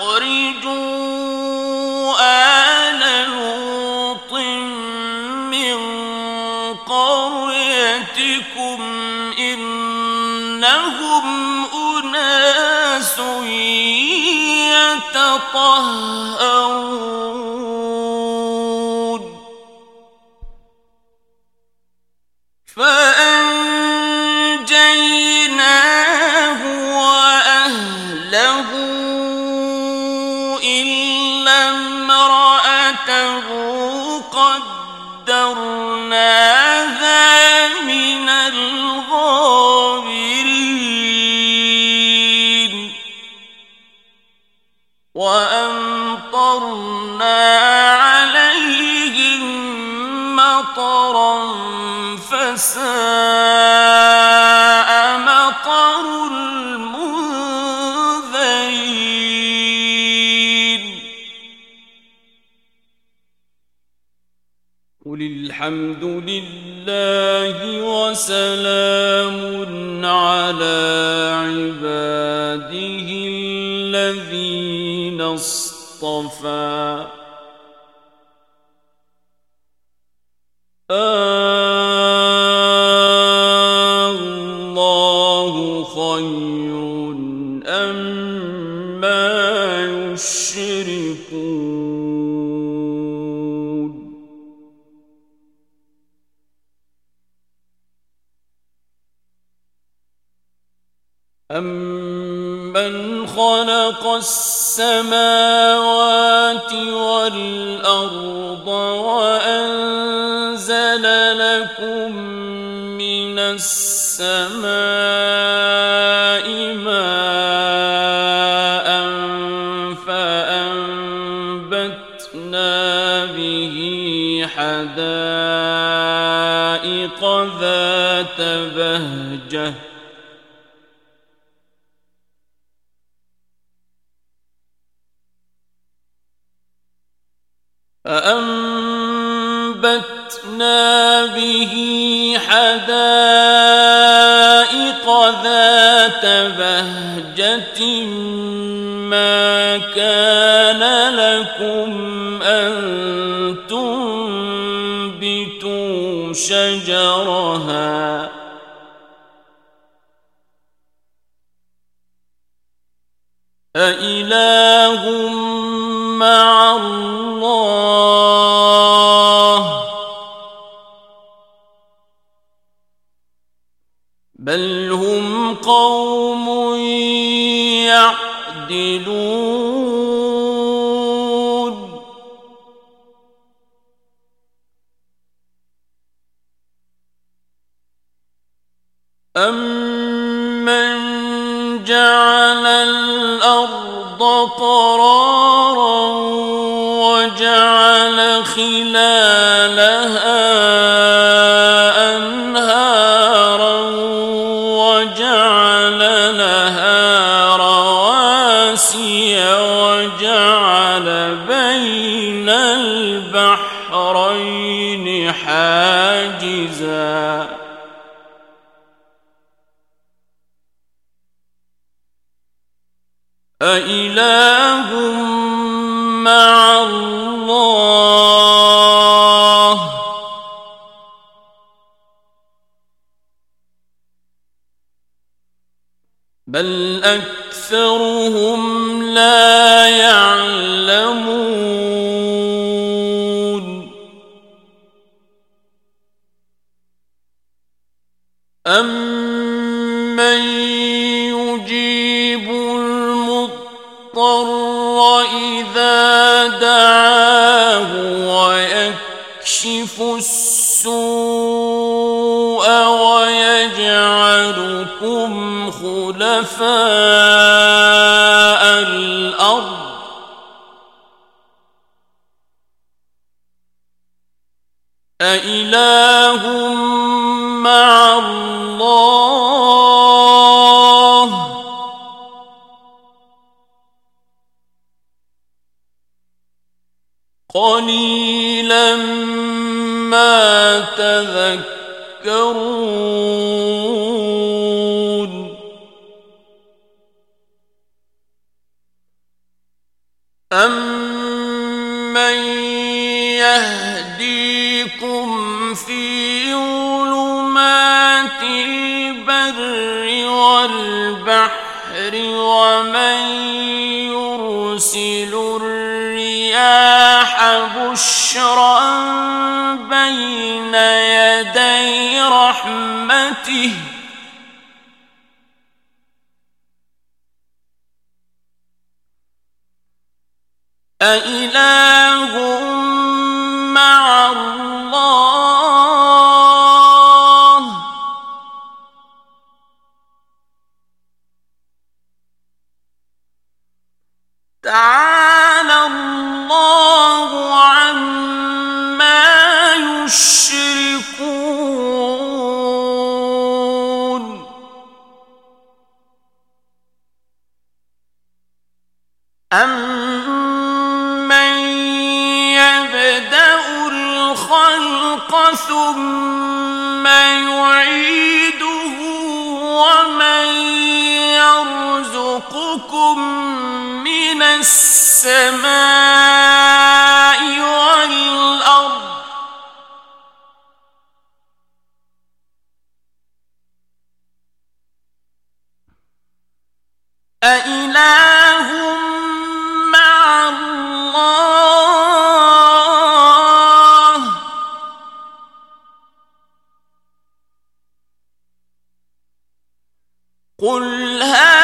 أخرجوا آل لوط من قريتكم إنهم أناس يتطهرون الحمد لله وسلام على عباده الذين اصطفى. أمن خلق السماوات والأرض وأنزل لكم من السماء ماء فأنبتنا به حدائق ذات بهجة فأنبتنا به حدائق ذات بهجة ما كان لكم أن تنبتوا شجرها أإله مع الله بل هم قوم يعدلون أمن جعل الأرض قرارا وجعل خلالها حاجزا أإله مع الله بل أكثرهم لا يعلمون أمن يُجِيبُ الْمُضْطَرَّ إِذَا دَعَاهُ وَيَكْشِفُ السُّوءَ وَيَجْعَلُكُمْ خُلَفَاءَ مع الله قليلا ما تذكرون يَهْدِيكُمْ فِي ظُلُمَاتِ الْبَرِّ وَالْبَحْرِ وَمَن يُرْسِلُ الرِّيَاحَ بُشْرًا بَيْنَ يَدَيْ رَحْمَتِهِ أَإِلَٰهٌ ثُمَّ يُعِيدُهُ وَمَن يَرْزُقُكُم مِّنَ السَّمَاءِ قل هَاتُوا